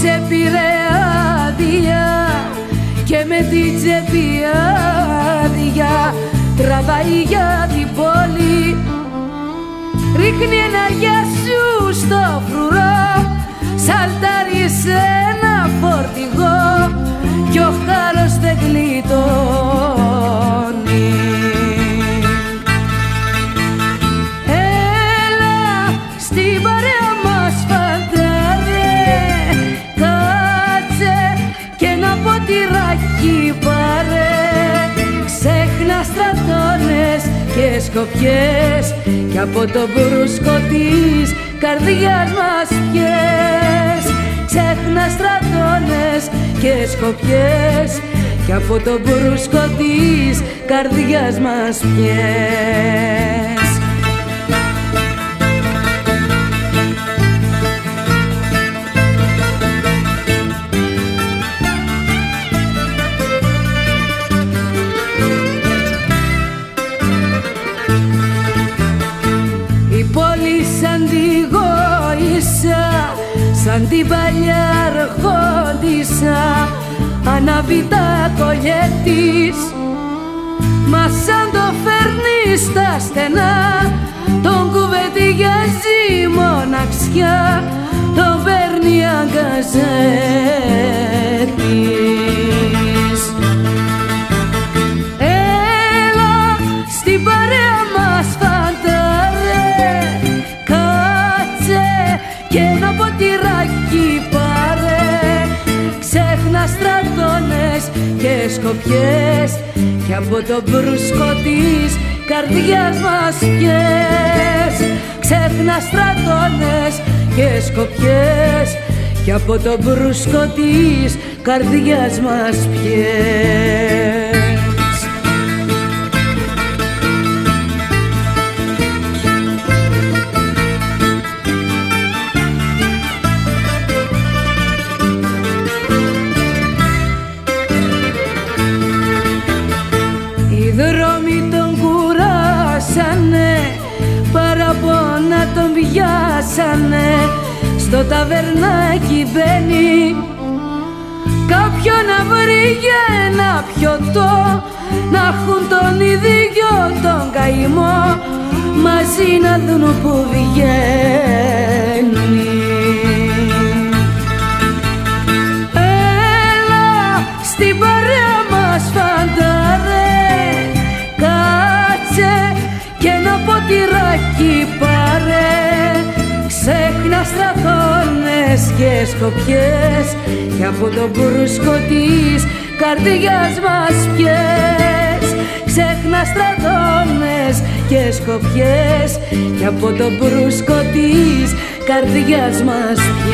Απόψε πήρε άδεια και με την τσέπη άδεια. Τραβάει για την πόλη. Ρίχνει ένα γεια σου στο φρουρό. Σαλτάρει σκοπιές κι από το μπρούσκο της καρδιάς μας πιες. Ξέχνα στρατώνες και σκοπιές κι από το μπρούσκο της καρδιάς μας πιες σαν την παλιά αρχόντισσα ανάβει τα κολλιέτης Μα σαν το φέρνει στα στενά τον κουβεντιάζει μοναξιά τον παίρνει αγκαζέτης και σκοπιές και από το μπρούσκο της καρδιάς μας πιες ξέχνα στρατώνες και σκοπιές και από το μπρούσκο της καρδιάς μας πιες πιάσανε στο ταβερνάκι μπαίνει. Κάποιο να βρει για ένα πιωτό. Να έχουν τον ίδιο τον καημό. Μαζί να δουν που βγαίνει και σκοπιές και από το μπρούσκο της καρδιάς μας πιες. Ξέχνα στρατώνες και σκοπιές και από το μπρούσκο της καρδιάς μας πιες